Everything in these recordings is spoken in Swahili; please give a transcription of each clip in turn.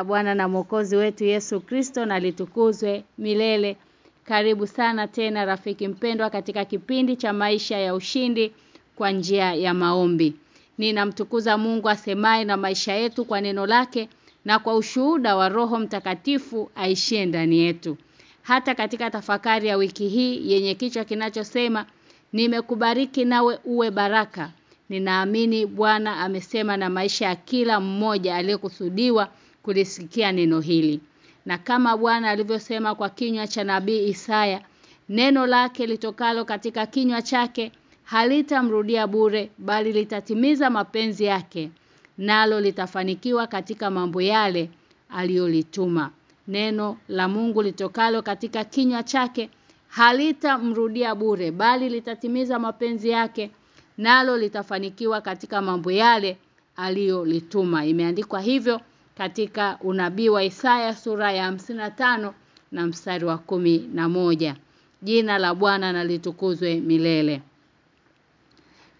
La Bwana na Mwokozi wetu Yesu Kristo na litukuzwe milele. Karibu sana tena rafiki mpendwa katika kipindi cha maisha ya ushindi kwa njia ya maombi. Ninamtukuza Mungu asemaye na maisha yetu kwa neno lake na kwa ushuhuda wa Roho Mtakatifu aishie ndani yetu. Hata katika tafakari ya wiki hii yenye kichwa kinachosema nimekubariki nawe uwe baraka. Ninaamini Bwana amesema na maisha ya kila mmoja aliyekusudiwa kulisikia neno hili. Na kama Bwana alivyosema kwa kinywa cha nabii Isaya, neno lake litokalo katika kinywa chake halitamrudia bure bali litatimiza mapenzi yake nalo litafanikiwa katika mambo yale aliyolituma. Neno la Mungu litokalo katika kinywa chake halitamrudia bure bali litatimiza mapenzi yake nalo litafanikiwa katika mambo yale aliyolituma. Imeandikwa hivyo katika unabii wa Isaya sura ya 55 na mstari wa kumi na moja Jina la Bwana na litukuzwe milele.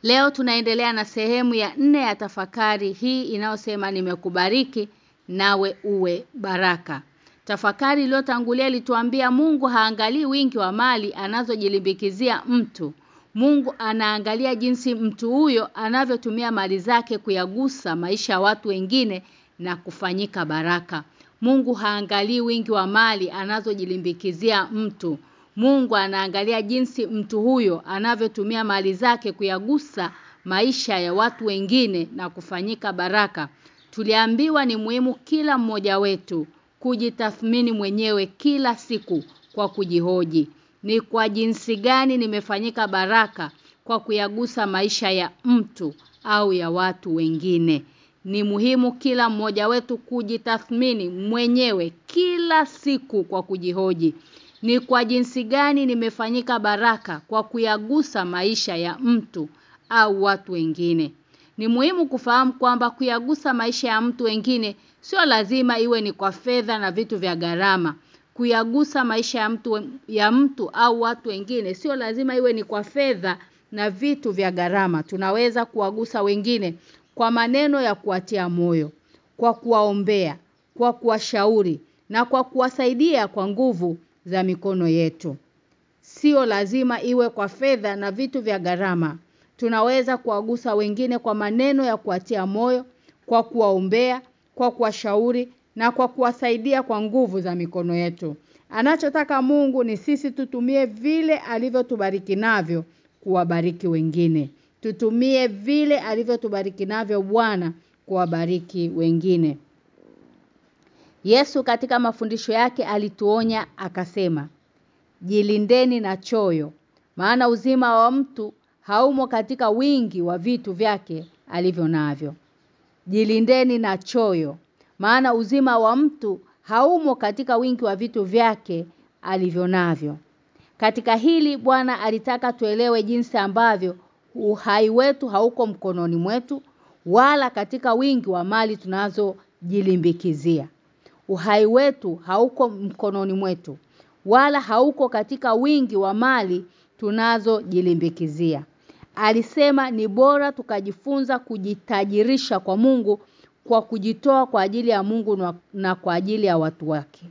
Leo tunaendelea na sehemu ya nne ya tafakari hii inayosema nimekubariki nawe uwe baraka. Tafakari iliyotangulia ilituambia Mungu haangalii wingi wa mali anazojilimbikizia mtu. Mungu anaangalia jinsi mtu huyo anavyotumia mali zake kuyagusa maisha ya watu wengine na kufanyika baraka. Mungu haangalii wingi wa mali anazojilimbikizia mtu. Mungu anaangalia jinsi mtu huyo anavyotumia mali zake kuyagusa maisha ya watu wengine na kufanyika baraka. Tuliambiwa ni muhimu kila mmoja wetu kujitathmini mwenyewe kila siku kwa kujihoji. Ni kwa jinsi gani nimefanyika baraka kwa kuyagusa maisha ya mtu au ya watu wengine. Ni muhimu kila mmoja wetu kujitathmini mwenyewe kila siku kwa kujihoji. Ni kwa jinsi gani nimefanyika baraka kwa kuyagusa maisha ya mtu au watu wengine. Ni muhimu kufahamu kwamba kuyagusa maisha ya mtu wengine sio lazima iwe ni kwa fedha na vitu vya gharama. Kuyagusa maisha ya mtu ya mtu au watu wengine sio lazima iwe ni kwa fedha na vitu vya gharama. Tunaweza kuwagusa wengine kwa maneno ya kuwatia moyo, kwa kuwaombea, kwa kuwashauri na kwa kuwasaidia kwa nguvu za mikono yetu. Sio lazima iwe kwa fedha na vitu vya gharama. Tunaweza kuwagusa wengine kwa maneno ya kuwatia moyo, kwa kuwaombea, kwa kuwashauri na kwa kuwasaidia kwa nguvu za mikono yetu. Anachotaka Mungu ni sisi tutumie vile alivyotubariki navyo kuwabariki wengine. Tutumie vile alivyotubariki navyo Bwana kuwabariki wengine. Yesu katika mafundisho yake alituonya akasema Jilindeni na choyo maana uzima wa mtu haumo katika wingi wa vitu vyake alivyo navyo. Jilindeni na choyo maana uzima wa mtu haumo katika wingi wa vitu vyake alivyo navyo. Katika hili Bwana alitaka tuelewe jinsi ambavyo uhai wetu hauko mkononi mwetu wala katika wingi wa mali tunazojilimbikizia. Uhai wetu hauko mkononi mwetu wala hauko katika wingi wa mali tunazojilimbikizia. Alisema ni bora tukajifunza kujitajirisha kwa Mungu kwa kujitoa kwa ajili ya Mungu na kwa ajili ya watu wake.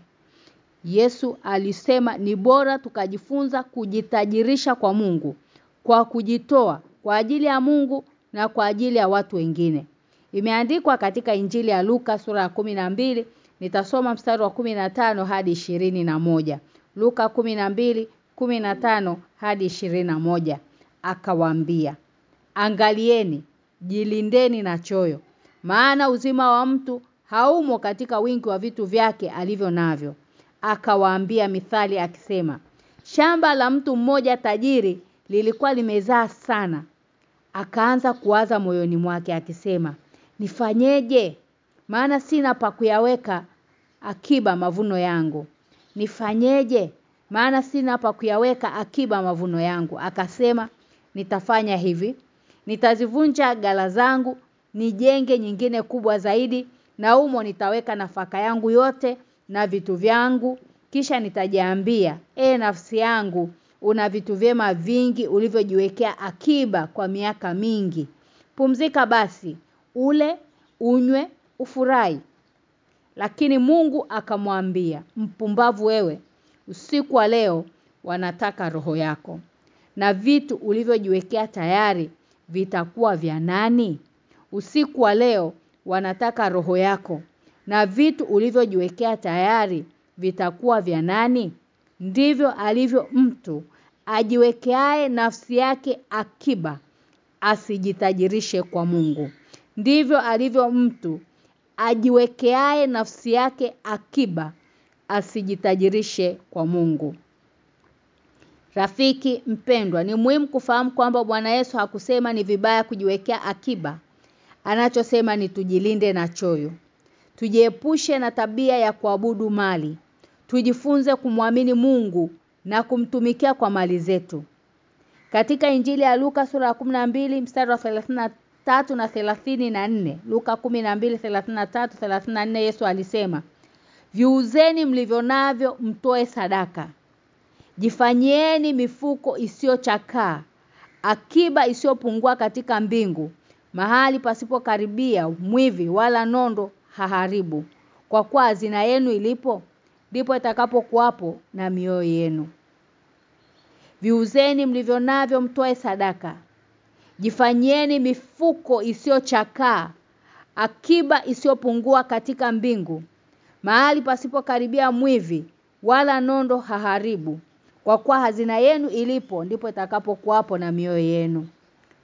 Yesu alisema ni bora tukajifunza kujitajirisha kwa Mungu kwa kujitoa kwa ajili ya Mungu na kwa ajili ya watu wengine. Imeandikwa katika Injili ya Luka sura ya 12 nitasoma mstari wa 15 hadi 21. Luka 12 15 hadi 21 akawaambia Angalieni jilindeni na choyo maana uzima wa mtu haumo katika wingi wa vitu vyake alivyo navyo akawaambia mithali akisema shamba la mtu mmoja tajiri lilikuwa limezaa sana. Akaanza kuwaza moyoni mwake akisema nifanyeje? Maana sina pa kuyaweka akiba mavuno yangu. Nifanyeje? Maana sina pa kuyaweka akiba mavuno yangu. Akasema nitafanya hivi. Nitazivunja gala zangu nijenge nyingine kubwa zaidi na umo nitaweka nafaka yangu yote na vitu vyangu. Kisha nitajiambia e nafsi yangu una vitu vyema vingi ulivyojiwekea akiba kwa miaka mingi pumzika basi ule unywe ufurahi Lakini Mungu akamwambia, "Mpumbavu wewe, usiku wa leo wanataka roho yako. Na vitu ulivyojiwekea tayari vitakuwa vya nani? Usiku wa leo wanataka roho yako. Na vitu ulivyojiwekea tayari vitakuwa vya nani? Ndivyo alivyo mtu ajiwekeaye nafsi yake akiba asijitajirishe kwa Mungu. Ndivyo alivyo mtu ajiwekeaye nafsi yake akiba asijitajirishe kwa Mungu. Rafiki mpendwa ni muhimu kufahamu kwamba Bwana Yesu hakusema ni vibaya kujiwekea akiba. Anachosema ni tujilinde na choyo. Tujiepushe na tabia ya kuabudu mali. Tujifunze kumwamini Mungu na kumtumikia kwa mali zetu. Katika Injili ya Luka sura ya 12 mstari wa 33 na 34, Luka 12:33 34 Yesu alisema, "Viuzeni mlivyonavyo mtoe sadaka. Jifanyieni mifuko isiyochakaa, akiba isiyopungua katika mbingu, mahali pasipokaribia mwivi wala nondo haharibu. Kwa kuwa hazina yenu ilipo, ndipo itakapokuwapo na mioyo yenu." Viuzeni mlivyo navyo mtoe sadaka. jifanyeni mifuko isiyochakaa, akiba isiyopungua katika mbingu, mahali pasipokaribia mwivi wala nondo haharibu. Kwa kuwa hazina yenu ilipo ndipo itakapokuwapo na mioyo yenu.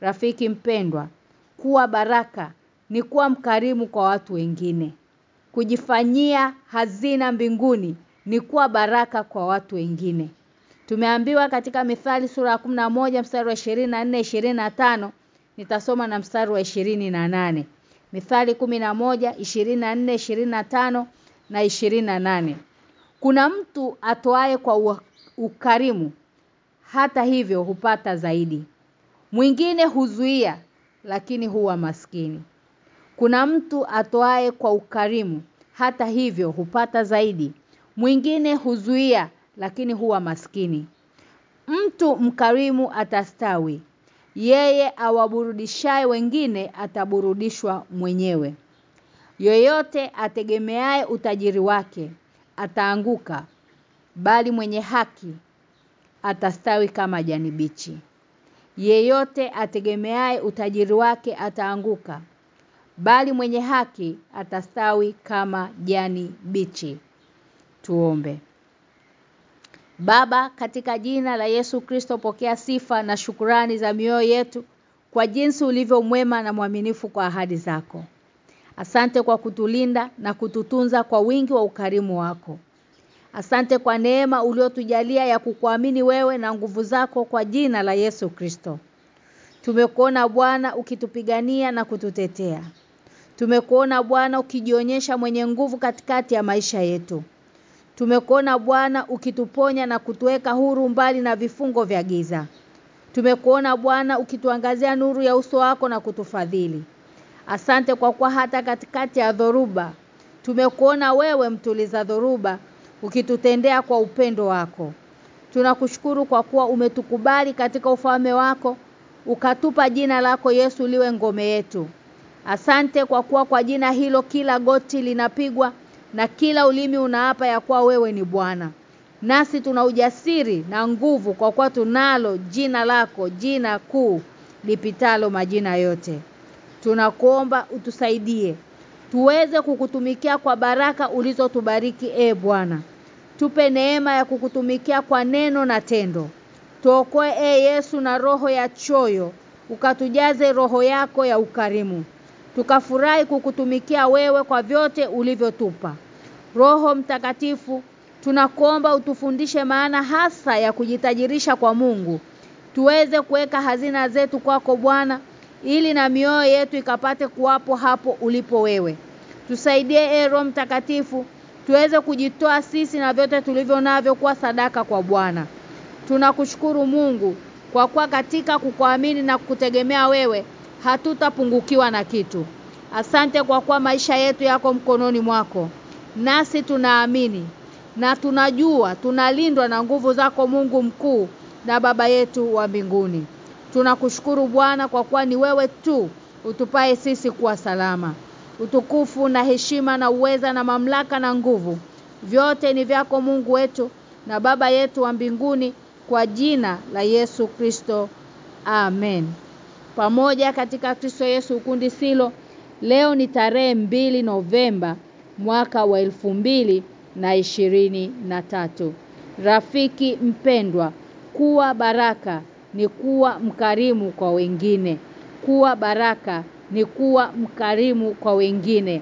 Rafiki mpendwa, kuwa baraka ni kuwa mkarimu kwa watu wengine. Kujifanyia hazina mbinguni ni kuwa baraka kwa watu wengine. Tumeambiwa katika Mithali sura ya 11 mstari wa 24 25 nitasoma na mstari wa 28. Mithali 11 24 25 na 28. Kuna mtu atoaye kwa ukarimu hata hivyo hupata zaidi. Mwingine huzuia lakini huwa maskini. Kuna mtu atoaye kwa ukarimu hata hivyo hupata zaidi. Mwingine huzuia lakini huwa maskini. Mtu mkarimu atastawi. Yeye awaburudishaye wengine ataburudishwa mwenyewe. Yoyote ategemeaye utajiri wake ataanguka bali mwenye haki atastawi kama jani bichi. Yeyote ategemeaye utajiri wake ataanguka bali mwenye haki atastawi kama jani bichi. Tuombe. Baba katika jina la Yesu Kristo pokea sifa na shukurani za mioyo yetu kwa jinsi ulivyo mwema na mwaminifu kwa ahadi zako. Asante kwa kutulinda na kututunza kwa wingi wa ukarimu wako. Asante kwa neema uliotujalia ya kukuamini wewe na nguvu zako kwa jina la Yesu Kristo. Tumekuona Bwana ukitupigania na kututetea. Tumekuona Bwana ukijionyesha mwenye nguvu katikati ya maisha yetu. Tumekuona Bwana ukituponya na kutuweka huru mbali na vifungo vya giza. Tumekuona Bwana ukituangazia nuru ya uso wako na kutufadhili. Asante kwa kuwa hata katikati ya dhoruba tumekuona wewe mtuliza dhoruba ukitutendea kwa upendo wako. Tunakushukuru kwa kuwa umetukubali katika ufalme wako ukatupa jina lako Yesu liwe ngome yetu. Asante kwa kuwa kwa jina hilo kila goti linapigwa na kila ulimi unaapa ya kuwa wewe ni Bwana. Nasi tuna ujasiri na nguvu kwa kuwa tunalo jina lako, jina kuu lipitalo majina yote. Tunakuomba utusaidie tuweze kukutumikia kwa baraka ulizotubariki e Bwana. Tupe neema ya kukutumikia kwa neno na tendo. Tuokoe e Yesu na roho ya choyo, ukatujaze roho yako ya ukarimu. Tukafurahi kukutumikia wewe kwa vyote ulivyotupa. Roho mtakatifu, tunakuomba utufundishe maana hasa ya kujitajirisha kwa Mungu. Tuweze kuweka hazina zetu kwako Bwana ili na mioyo yetu ikapate kuwapo hapo ulipo wewe. Tusaidie e Roho mtakatifu tuweze kujitoa sisi na vyote tulivyo navyo kwa sadaka kwa Bwana. Tunakushukuru Mungu kwa kuwa katika kukuamini na kukutegemea wewe hatutapungukiwa na kitu. Asante kwa kuwa maisha yetu yako mkononi mwako. Nasi tunaamini na tunajua tunalindwa na nguvu zako Mungu mkuu na baba yetu wa mbinguni. Tunakushukuru Bwana kwa kuwa ni wewe tu utupae sisi kuwa salama. utukufu na heshima na uweza na mamlaka na nguvu vyote ni vyako Mungu wetu na baba yetu wa mbinguni kwa jina la Yesu Kristo amen pamoja katika Kristo Yesu ukundi silo leo ni tarehe mbili Novemba mwaka wa elfu mbili na ishirini na tatu. Rafiki mpendwa kuwa baraka ni kuwa mkarimu kwa wengine. Kuwa baraka ni kuwa mkarimu kwa wengine.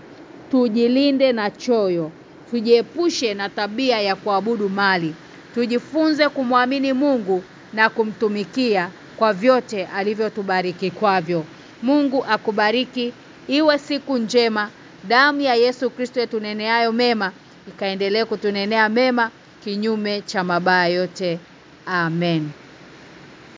Tujilinde na choyo. Tujiepushe na tabia ya kuabudu mali. Tujifunze kumwamini Mungu na kumtumikia kwa vyote alivyotubariki kwavyo. Mungu akubariki iwe siku njema. Damu ya Yesu Kristo yetuneneayo mema ikaendelee kutunenea mema kinyume cha mabaya yote. Amen